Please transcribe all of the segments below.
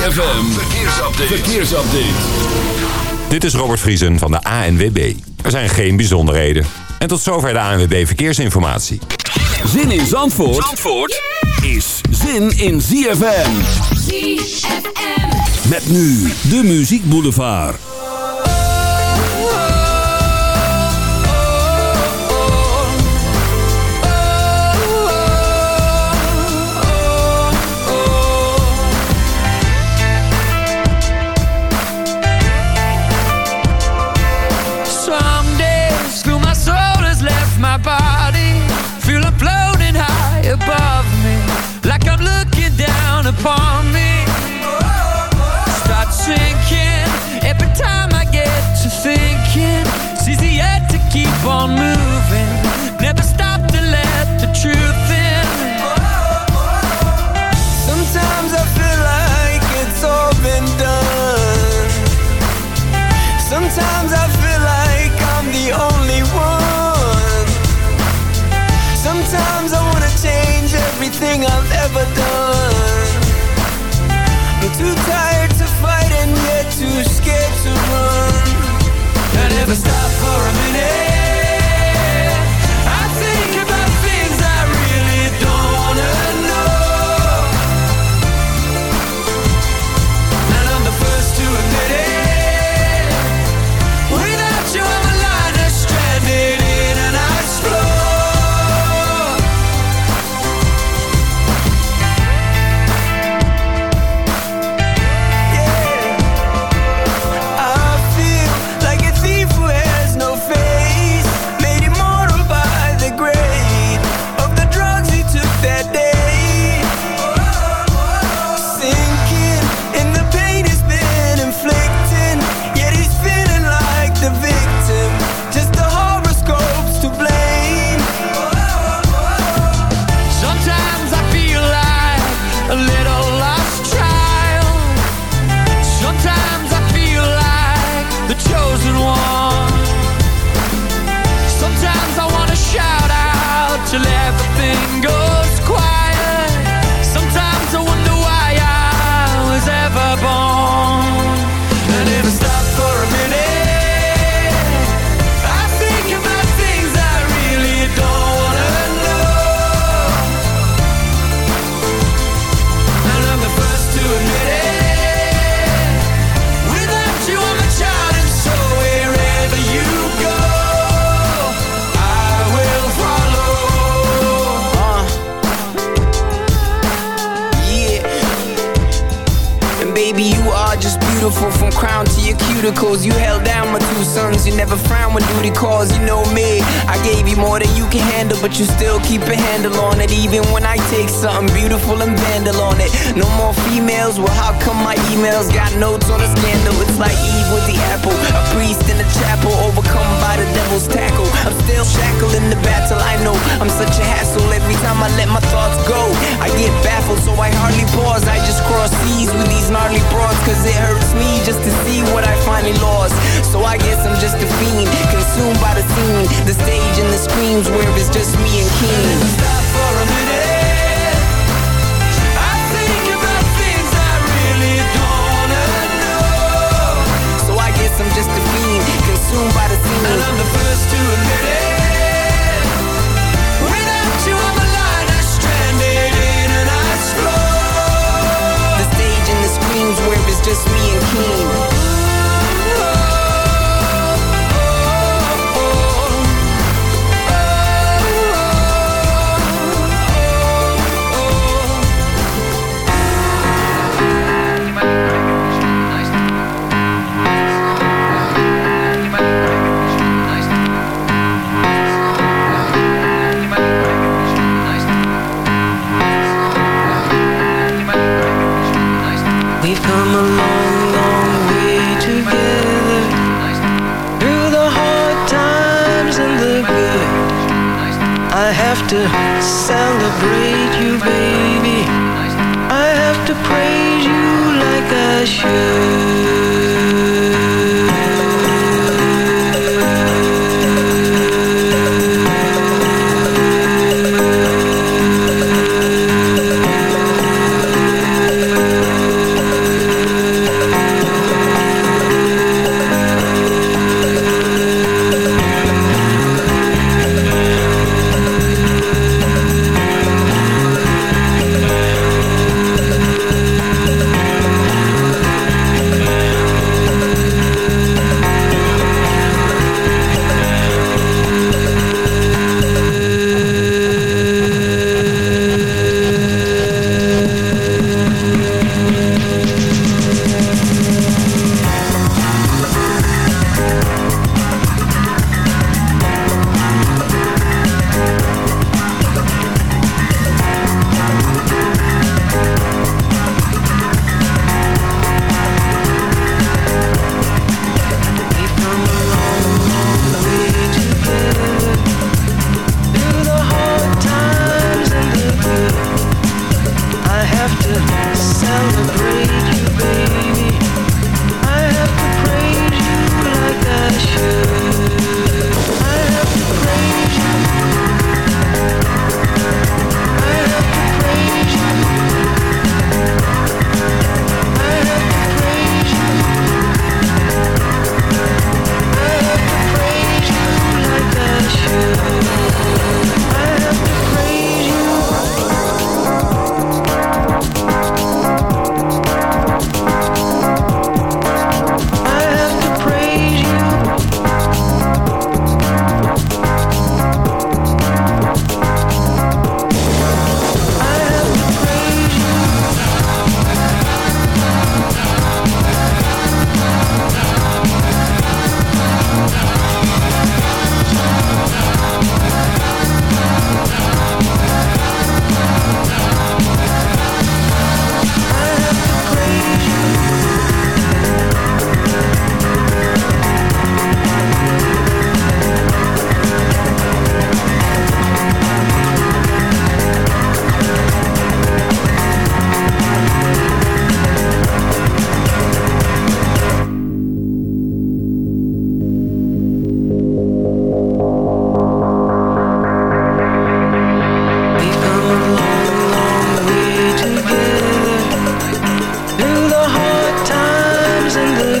ZFM, verkeersupdate. verkeersupdate. Dit is Robert Vriesen van de ANWB. Er zijn geen bijzonderheden. En tot zover de ANWB Verkeersinformatie. Zin in Zandvoort, Zandvoort is zin in ZFM. ZFM. Met nu de Muziek Boulevard. van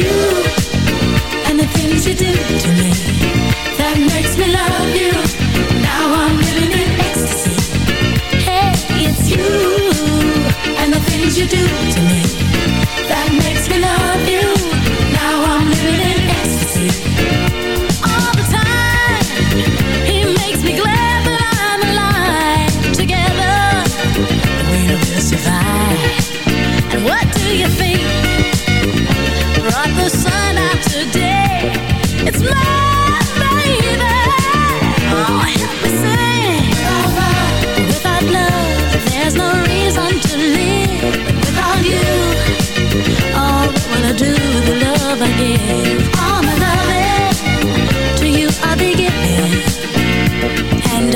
you.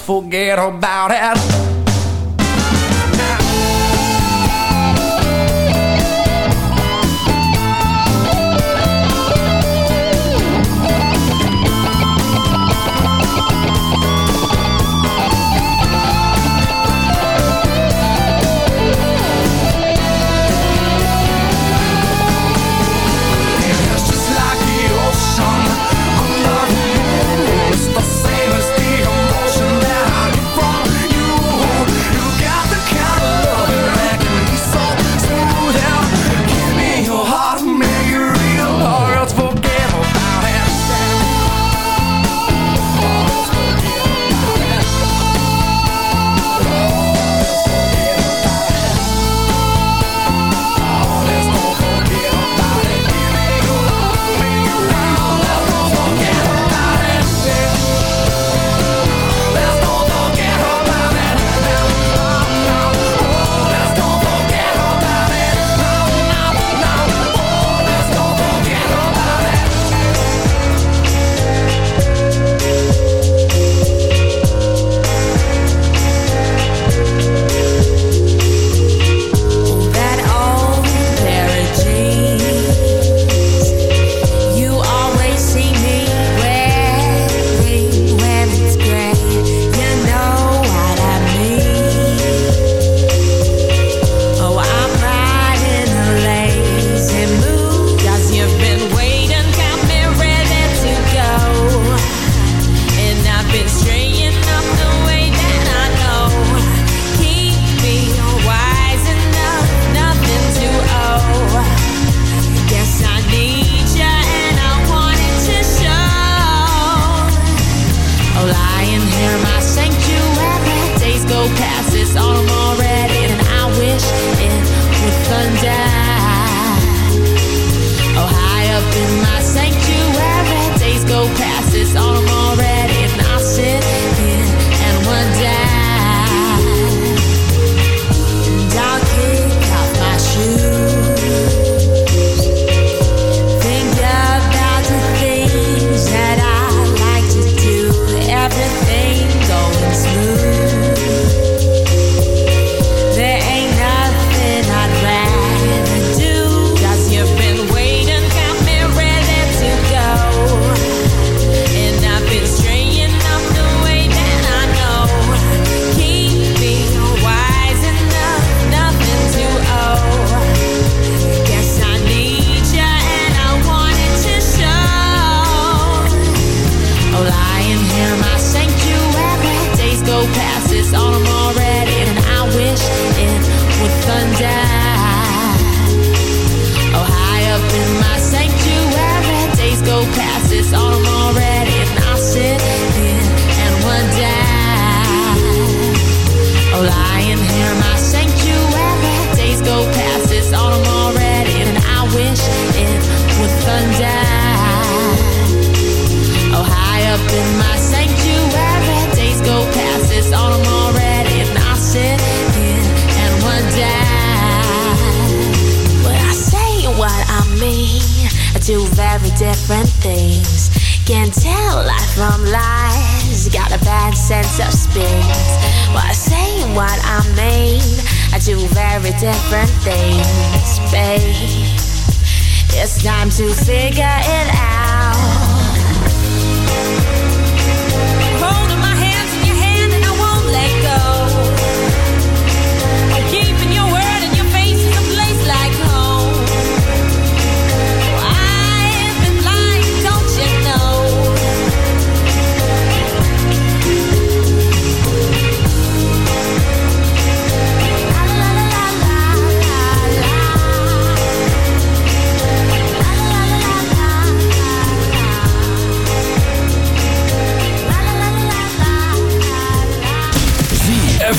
forget about it. tell life from lies. Got a bad sense of space. While saying what I mean, I do very different things, babe. It's time to figure it out.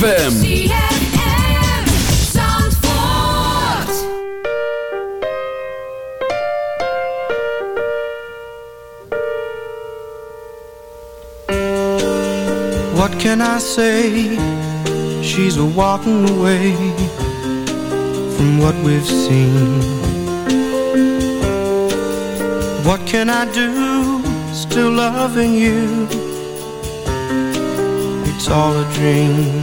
What can I say? She's a walking away from what we've seen. What can I do? Still loving you. It's all a dream.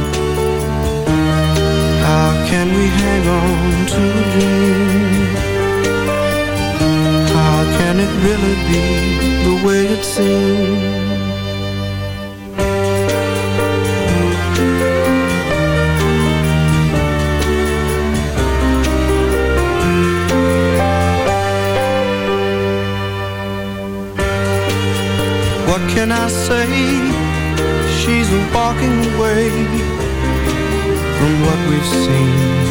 To dream? How can it really be the way it seems? What can I say? She's walking away from what we've seen.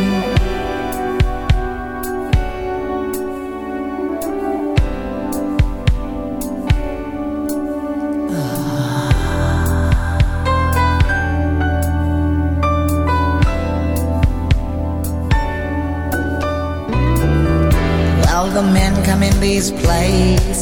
Come in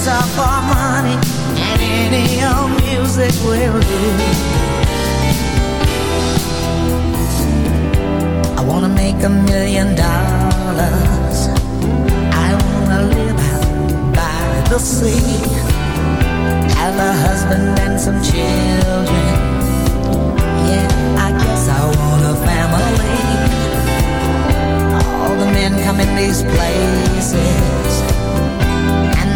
dancer for money, and any old music will do. I wanna make a million dollars. I wanna live by the sea have a husband and some children. Yeah, I guess I want a family. All the men come in these places,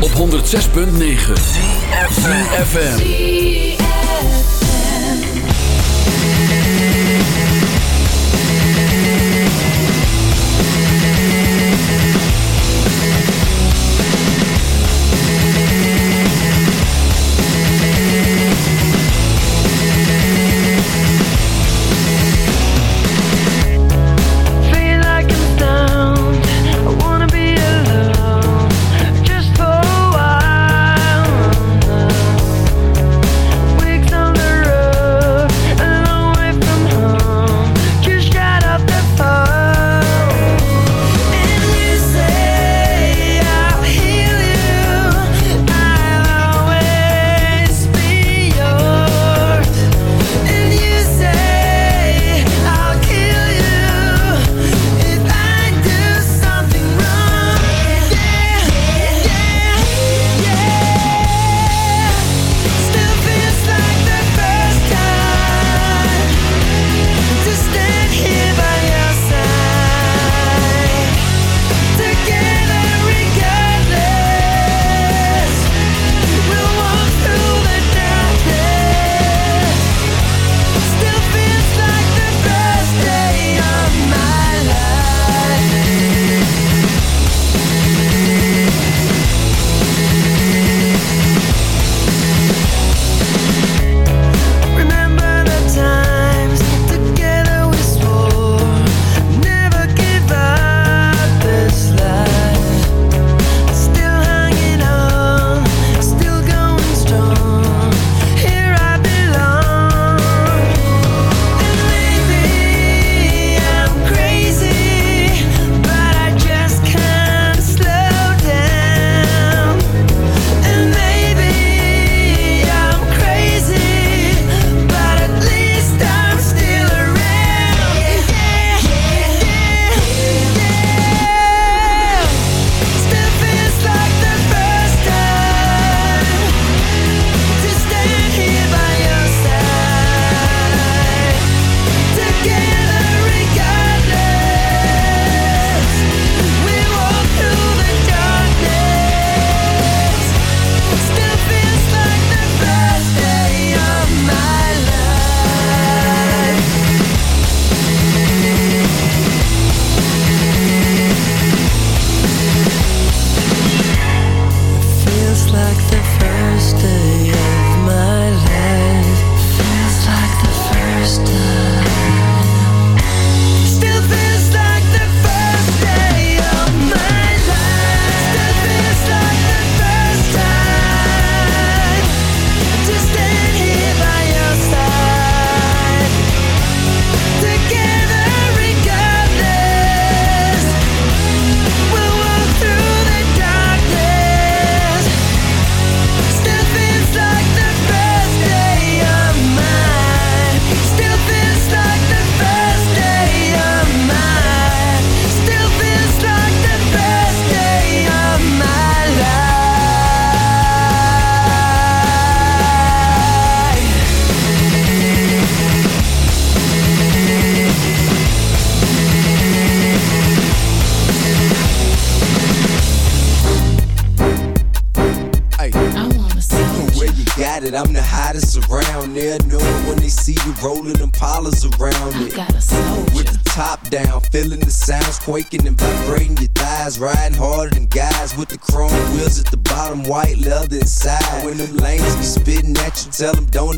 Op 106.9 ZFM.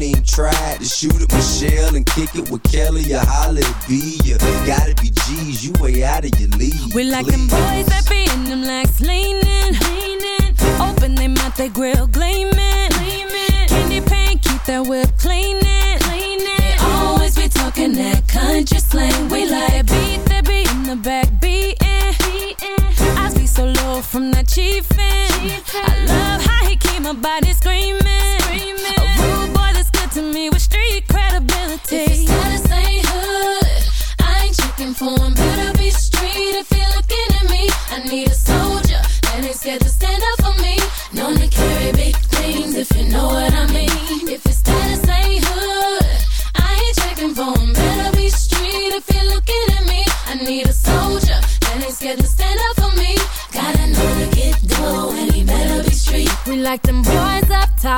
ain't tried to shoot it with and kick it with Kelly or holla at You gotta be G's, you way out of your league. We like please. them boys that be in them legs leaning, leaning. Open their mouth, they grill gleaming, gleaming. Candy paint, keep that whip cleaning, cleaning. They always be talking that country slang. We like beat that be in the back beating, beating. I see so low from that chiefin'. I love how he keep my body screaming.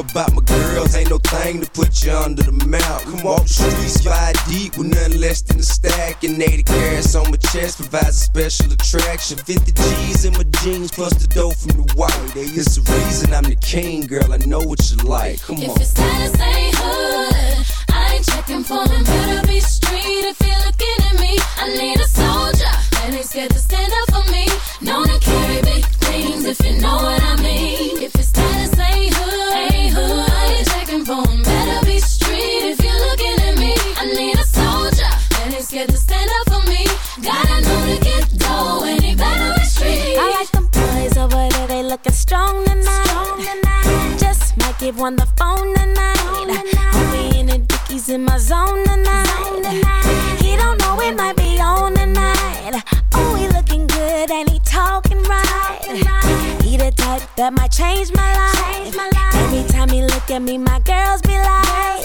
About my girls, ain't no thing to put you under the mount. Come walk the streets, five deep with nothing less than a stack. And 80 carats on my chest provides a special attraction. 50 G's in my jeans, plus the dough from the white. It's the reason I'm the king, girl. I know what you like. Come If on. your status ain't hood, I ain't checking for them. Better be street if you're looking at me. I need a soldier that ain't scared to stand up for me. Known to carry big things if you know what I mean. If your status Give one the phone tonight. Homie in the dickies in my zone tonight. He don't know it might be on tonight. Oh, he looking good and he talking right. He the type that might change my life. Every time he look at me, my girls be like,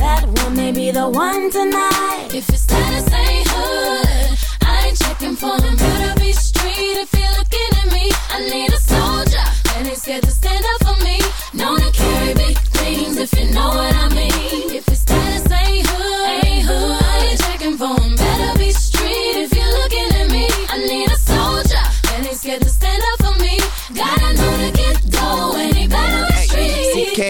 that one may be the one tonight. If your status ain't hood, I ain't checking for them. Better be street if you're looking at me. I need a soldier that ain't scared to stand up for me. Known to carry big things if you know what I mean. If your status ain't hood, ain't hood, I ain't checking for them. Better be street if you're looking at me. I need a soldier that ain't scared to stand up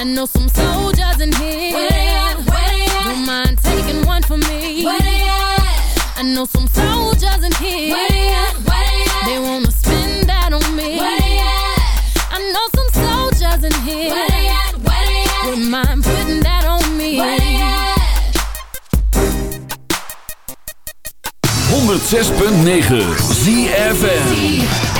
I know some soldiers in here. Where they at? Where they at? Don't mind taking one for me. Where they at? I know some soldiers in here. Where they at? Where they at? They wanna spend that on me. Where they at? I know some soldiers in here. Where they at? Where they at? Don't mind putting that on me. Where they at? 106.9 ZFN